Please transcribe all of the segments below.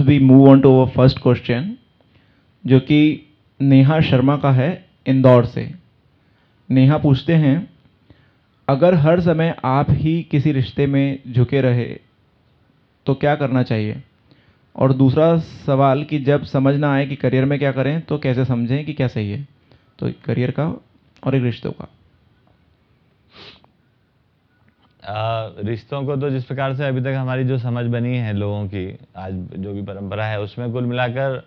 we move on to our first question, जो कि नेहा शर्मा का है इंदौर से। नेहा पूछते हैं, अगर हर समय आप ही किसी रिश्ते में झुके रहे तो क्या करना चाहिए? और दूसरा सवाल कि जब समझ ना आए कि करियर में क्या करें तो कैसे समझें कि क्या सही है? तो करियर का और एक रिश्तों का। रिश्तों को तो जिस प्रकार से अभी तक हमारी जो समझ बनी है लोगों की, आज जो भी परंपरा है, उसमें कुल मिलाकर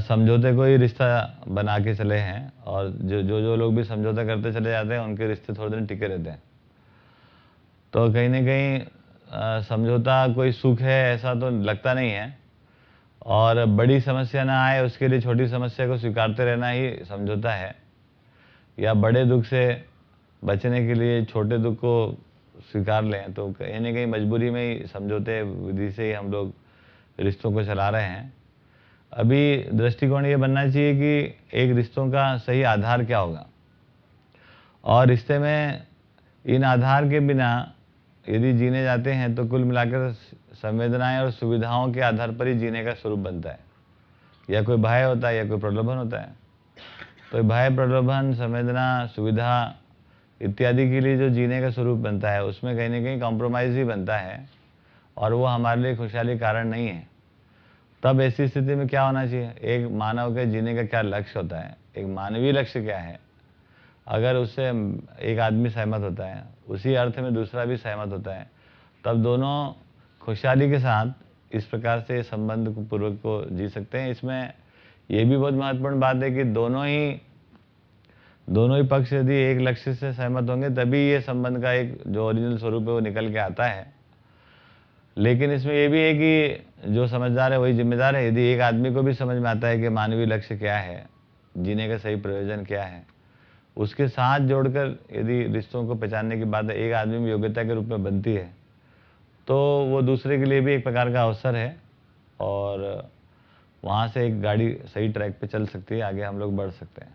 समझौते को ही रिश्ता बना के चले हैं और जो जो जो लोग भी समझौता करते चले जाते हैं, उनके रिश्ते थोड़े दिन टिके रहते हैं। तो कहीं ना कहीं समझौता कोई सुख है, ऐसा तो लगता नहीं है और बड़ी समस्या ना आए, उसके लिए छोटी समस्या को स्वीकारते रहना ही समझौता है। या बड़े दुख से बचने के लिए, छोटे दुख को स्वीकार लें तो कहीं ना कहीं मजबूरी में ही समझौते विधि से ही हम लोग रिश्तों को चला रहे हैं। अभी दृष्टिकोण ये बनना चाहिए कि एक रिश्तों का सही आधार क्या होगा। और रिश्ते में इन आधार के बिना यदि जीने जाते हैं तो कुल मिलाकर संवेदनाएँ और सुविधाओं के आधार पर ही जीने का स्वरूप बनता है। या कोई भय होता है या कोई प्रलोभन होता है। तो भय, प्रलोभन, संवेदना, सुविधा इत्यादि के लिए जो जीने का स्वरूप बनता है, उसमें कहीं ना कहीं कॉम्प्रोमाइज़ ही बनता है और वो हमारे लिए खुशहाली कारण नहीं है। तब ऐसी स्थिति में क्या होना चाहिए? एक मानव के जीने का क्या लक्ष्य होता है? एक मानवीय लक्ष्य क्या है? अगर उससे एक आदमी सहमत होता है, उसी अर्थ में दूसरा भी सहमत होता है, तब दोनों खुशहाली के साथ इस प्रकार से संबंध पूर्वक को जी सकते हैं। इसमें यह भी बहुत महत्वपूर्ण बात है कि दोनों ही दोनों ही पक्ष यदि एक लक्ष्य से सहमत होंगे, तभी ये संबंध का एक जो ओरिजिनल स्वरूप है वो निकल के आता है। लेकिन इसमें ये भी है कि जो समझदार है, वही जिम्मेदार है। यदि एक आदमी को भी समझ में आता है कि मानवीय लक्ष्य क्या है, जीने का सही प्रयोजन क्या है, उसके साथ जोड़कर यदि रिश्तों को पहचानने की बात एक आदमी में योग्यता के रूप में बनती है तो वो दूसरे के लिए भी एक प्रकार का अवसर है और वहाँ से एक गाड़ी सही ट्रैक पे चल सकती है, आगे हम लोग बढ़ सकते हैं।